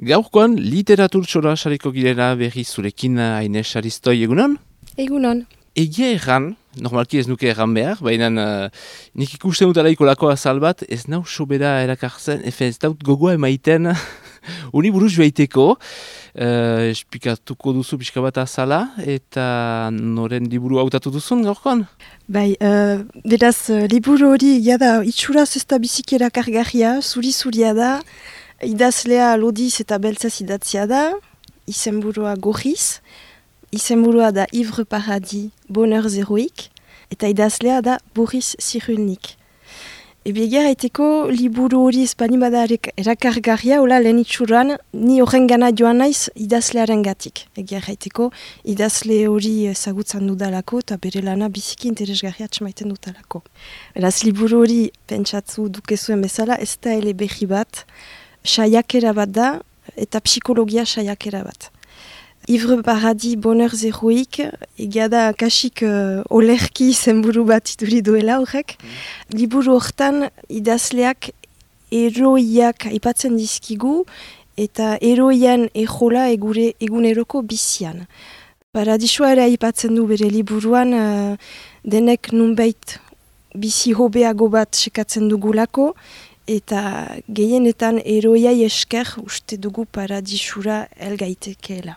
Gaurkoan, literatur txora sariko girela berri zurekin haine saristoi egunon? Egunon. Egia erran, normalki ez nuke erran behar, baina uh, nik ikusten dut alaiko lako azal bat, ez nau sobera erakartzen, efe ez daut gogoa emaiten, uni buruz joaiteko, uh, espikatuko duzu pixka bat azala, eta noren liburu hautatu duzun gaurkoan? Bai, uh, beraz, liburu hori, jada, itxuraz ez da bizikera kargarria, zuri-zuria da, idazlea lodiz eta beltzaz idatzia da, izenburua gorriz, izenburua da Ivre Paradis Bonheur Zeroik, eta idazlea da Boris Zirulnik. Ebe egia haiteko liburu hori espani bada erakargarria, hola lehen itxuran, ni horren gana joan naiz idazlearen gatik. Egia haiteko idazle hori ezagutzen dudalako eta bere lana biziki interesgarria txamaiten dudalako. Beraz liburu hori pentsatzu dukezuen bezala, ez da ele behi bat, saiakera bat da eta psikologia saiakera bat. Ivre Paradis Bonheur Zeroik, egia da kasik uh, olerki zenburu bat ituri duela horrek. Mm. Liburu hortan idazleak eroiak aipatzen dizkigu eta eroian ejola egure eguneroko bizian. Paradisua ere aipatzen du bere liburuan uh, denek nunbait bizi hobeago bat sekatzen dugulako eta gehienetan eroiai esker uste dugu paradisura elgaitekeela.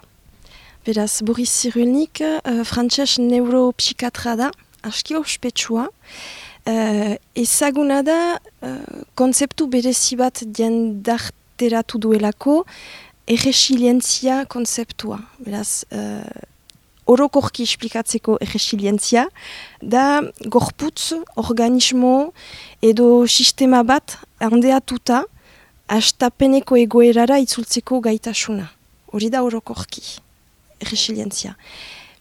Beraz, Boris Cyrulnik, uh, frantses neuropsikatra da, aski ospetsua, uh, ezaguna da uh, konzeptu berezi bat diendarteratu duelako, erresilientzia konzeptua. Beraz, uh, orokorki esplikatzeko erresilientzia, da gorputz, organismo edo sistema bat handeatuta astapeneko egoerara itzultzeko gaitasuna. Hori da orokorki, erresilientzia.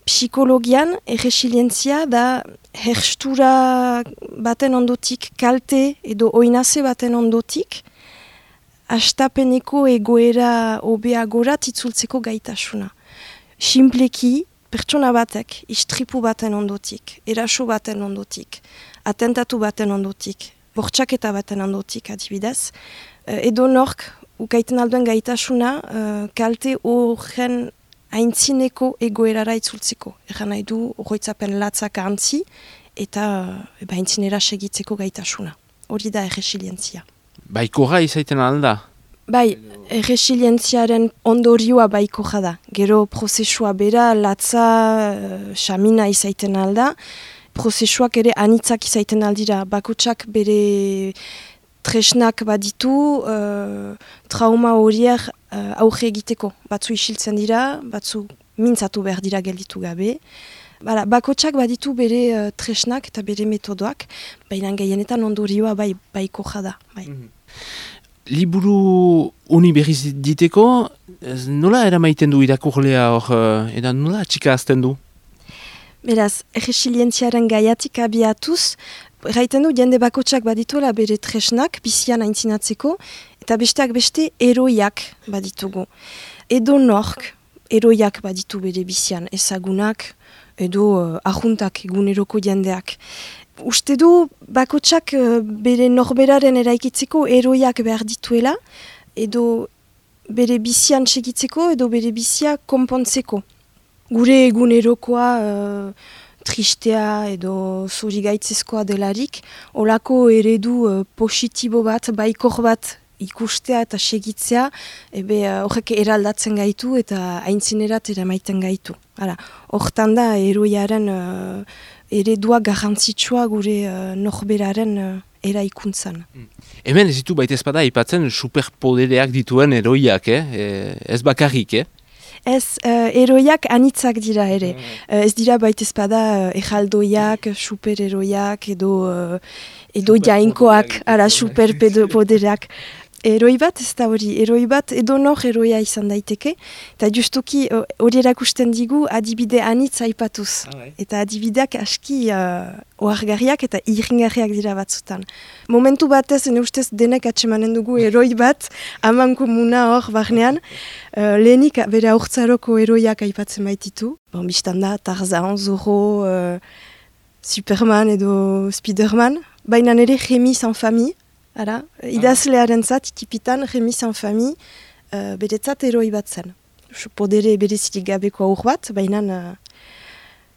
Psikologian, erresilientzia da herstura baten ondotik, kalte edo oinaze baten ondotik, astapeneko egoera obeagorat itzultzeko gaitasuna. Simpleki, pertsona batek, istripu baten ondotik, eraso baten ondotik, atentatu baten ondotik, bortxaketa baten ondotik adibidez, uh, edo nork, ukaiten alduen gaitasuna, uh, kalte horren haintzineko egoerara itzultziko. Egan nahi du, horretzapen latzak antzi, eta uh, haintzinera segitzeko gaitasuna. Hori da erresilientzia. Baiko izaiten alda? Bai, resilientziaren ondorioa baiko jada. Gero prozesua bera, latza, uh, xamina izaiten alda. Prozesuak ere anitzak izaiten aldira. Bakotsak bere tresnak baditu, uh, trauma horiek uh, aurre egiteko. Batzu isiltzen dira, batzu mintzatu behar dira gelditu gabe. Bala, bakotsak baditu bere uh, tresnak eta bere metodoak, baina gehienetan ondorioa bai, baiko jada. Bai. Mm liburu uni berriz diteko, nola eramaiten du irakurlea hor, uh, edan nola txika azten du? Beraz, resilientziaren gaiatik abiatuz, Raiten du, jende bakotsak badituela bere tresnak, bizian aintzinatzeko, eta besteak beste eroiak baditugu. Edo nork, eroiak baditu bere bizian, ezagunak, edo uh, ahuntak eguneroko jendeak uste du bakotsak uh, bere norberaren eraikitzeko eroiak behar dituela, edo bere bizian segitzeko, edo bere bizia konpontzeko. Gure egunerokoa uh, tristea edo zuri gaitzezkoa delarik, olako eredu uh, positibo bat, baikor bat ikustea eta segitzea, ebe horrek eraldatzen gaitu eta aintzinerat ere maiten gaitu. Hortan da eroiaren eredua garrantzitsua gure uh, norberaren uh, eraikuntzan. Mm. Hemen ez ditu baita ezpada ipatzen superpodereak dituen eroiak, eh? Ez bakarrik, eh? Ez, uh, eroiak anitzak dira ere. Mm. Uh, ez dira baita ezpada uh, ejaldoiak, supereroiak edo, uh, edo jainkoak, ara superpodereak. Eroi bat, ez da hori, eroi bat edo nor eroia izan daiteke, eta justuki hori erakusten digu adibide anitz aipatuz. Ah, bai. Eta adibideak aski uh, oargarriak eta irringarriak dira batzutan. Momentu batez, ene ustez denek atsemanen dugu eroi bat, haman komuna hor barnean, uh, lehenik bere aurtzaroko eroiak aipatzen baititu. Bon, biztan da, Tarzan, Zorro, uh, Superman edo Spiderman, baina nire Remi San Fami, Ara, idazlearen zat, tipitan, remis en fami, uh, beretzat eroi bat zen. Podere berezirik gabeko aur bat, baina uh,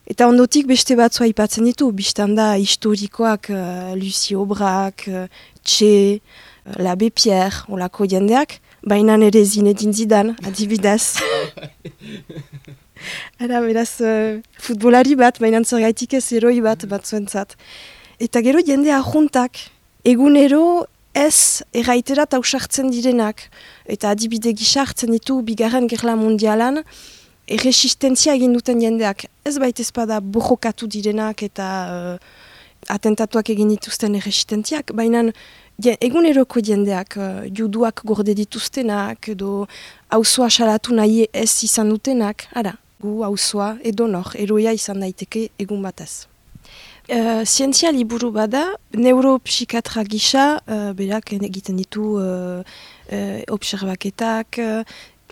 eta ondotik beste batzua aipatzen ditu, biztan da historikoak uh, Lucie Obrak, uh, Txe, uh, Labe Pierre, olako jendeak, baina ere zinedin zidan, adibidez. Ara, beraz, uh, futbolari bat, baina zergaitik ez eroi bat bat zuentzat. Eta gero jende ahuntak, egunero ez erraitera tausartzen direnak. Eta adibide gisa hartzen ditu bigarren gerla mundialan, erresistentzia egin duten jendeak. Ez baita ezpada bojokatu direnak eta uh, atentatuak egin dituzten erresistentziak, baina eguneroko jendeak, uh, juduak gorde dituztenak, edo hauzoa salatu nahi ez izan dutenak, ara, gu hauzoa edo nor, eroia izan daiteke egun batez. Uh, zientzia liburu bada, neuropsikatra gisa, uh, berak egiten ditu uh, uh, observaketak, uh,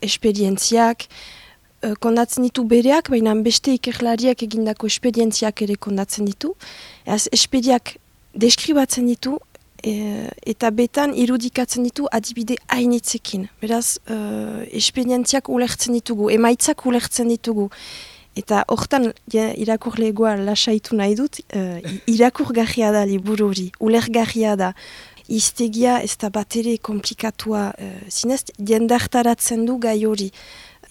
esperientziak, kondatzen ditu bereak, baina beste ikerlariak egindako esperientziak ere kondatzen ditu. Ez, esperiak deskribatzen ditu, E, eta betan irudikatzen ditu adibide hainitzekin. Beraz, uh, esperientziak ulertzen ditugu, emaitzak ulertzen ditugu. Eta hortan ja, irakurlegoa lasaitu nahi dut, uh, irakurgarria da liburu hori, ulergarria da. Iztegia ez da bat ere komplikatua uh, zinez, jendartaratzen du gai hori.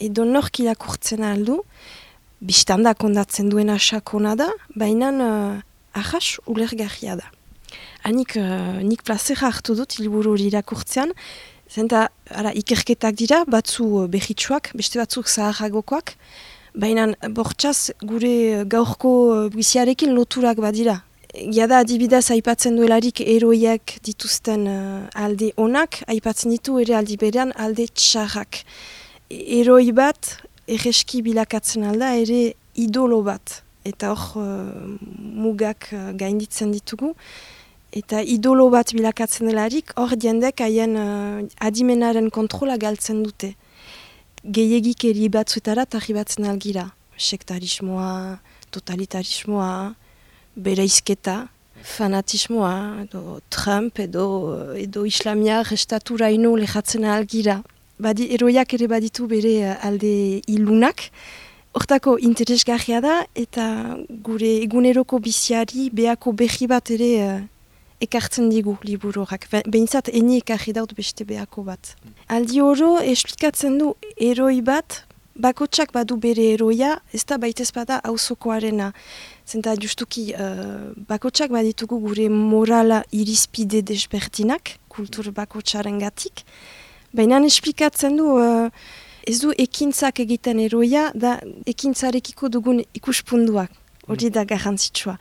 Edo nork irakurtzen aldu, biztanda kondatzen duena sakona da, baina uh, ahas ulergarria da. Hanik, uh, nik plazera hartu dut hilburu hori irakurtzean, zenta ara, ikerketak dira, batzu behitsuak, beste batzuk zaharragokoak, baina bortxaz gure gaurko uh, biziarekin loturak badira. Giada adibidez aipatzen duelarik eroiak dituzten uh, alde onak, aipatzen ditu ere aldi berean alde txarrak. Eroi bat, erreski bilakatzen alda, ere idolo bat. Eta hor mugak gainditzen ditugu eta idolo bat bilakatzen delarik, hor diendek haien adimenaren kontrola galtzen dute. Gehiagik eri batzuetara tarribatzen algira. Sektarismoa, totalitarismoa, bereizketa, fanatismoa, edo Trump, edo, edo islamia restatura ino lehatzen algira. Badi, eroiak ere baditu bere uh, alde ilunak, Hortako interesgarria da eta gure eguneroko biziari behako behi bat ere uh, ekartzen digu liburuak. Behintzat, eni ekarri daut beste behako bat. Aldi oro, esplikatzen du eroi bat, bakotsak badu bere eroia, ez da baitez bada hauzokoarena. Zenta justuki, uh, bakotsak baditugu gure morala irizpide despertinak, kultur bakotsaren gatik. Baina esplikatzen du, uh, ez du ekintzak egiten eroia, da ekintzarekiko dugun ikuspunduak. Hori da garrantzitsua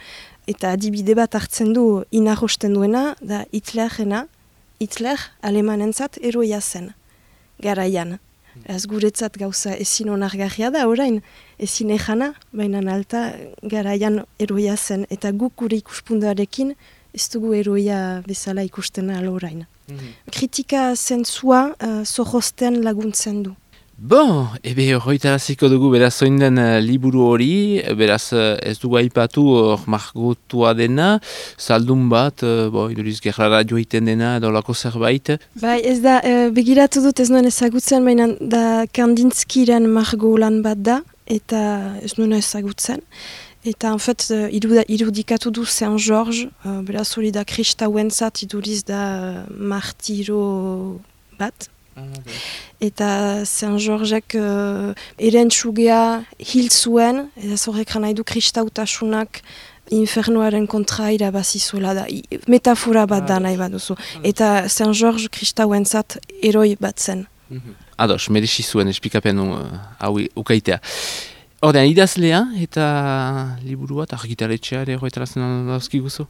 eta adibide bat hartzen du inarrosten duena, da Hitlerrena, Hitler alemanentzat eroia zen, garaian. Ez guretzat gauza ezin onargarria da, orain, ezin ejana, baina alta garaian eroia zen, eta guk gure ikuspunduarekin ez dugu eroia bezala ikusten alorain. Mm -hmm. Kritika zentzua uh, laguntzen du. Bon, ebe horretaraziko dugu beraz oinden uh, liburu hori, beraz uh, ez dugu aipatu hor margotua dena, saldun bat, uh, bo, iduriz gerrara joiten dena, edo lako zerbait. Bai, ez da, begiratu dut ez nuen ezagutzen, baina da Kandinskiren margo lan bat da, eta ez nuen ezagutzen. Eta, en fait, uh, irudikatu du Saint George, uh, beraz hori da kristauen zat, iduriz da martiro bat, eta Saint Georgek uh, eren txugea hil zuen, eta zorrek nahi du kristautasunak infernuaren kontra irabazizuela da, metafora bat da ah, nahi bat duzu. Ah. Eta Saint George kristauen zat eroi bat zen. Mhm. Ados, merexi zuen espikapen uh, hau ukaitea. Ordean, idazlea eta liburua eta argitaletxea ere horretarazen dauzki guzu?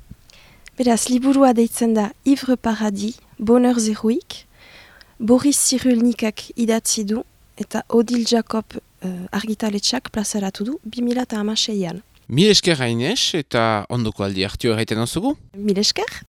Beraz, liburua deitzen da Ivre Paradis, Bonheur Zeruik, Boris Cyrulnikak idatzi du eta Odil Jacob uh, argitaletxak plazaratu du 2006an. Mil esker hainez eta ondoko aldi hartio erraiten osugu? Mil esker.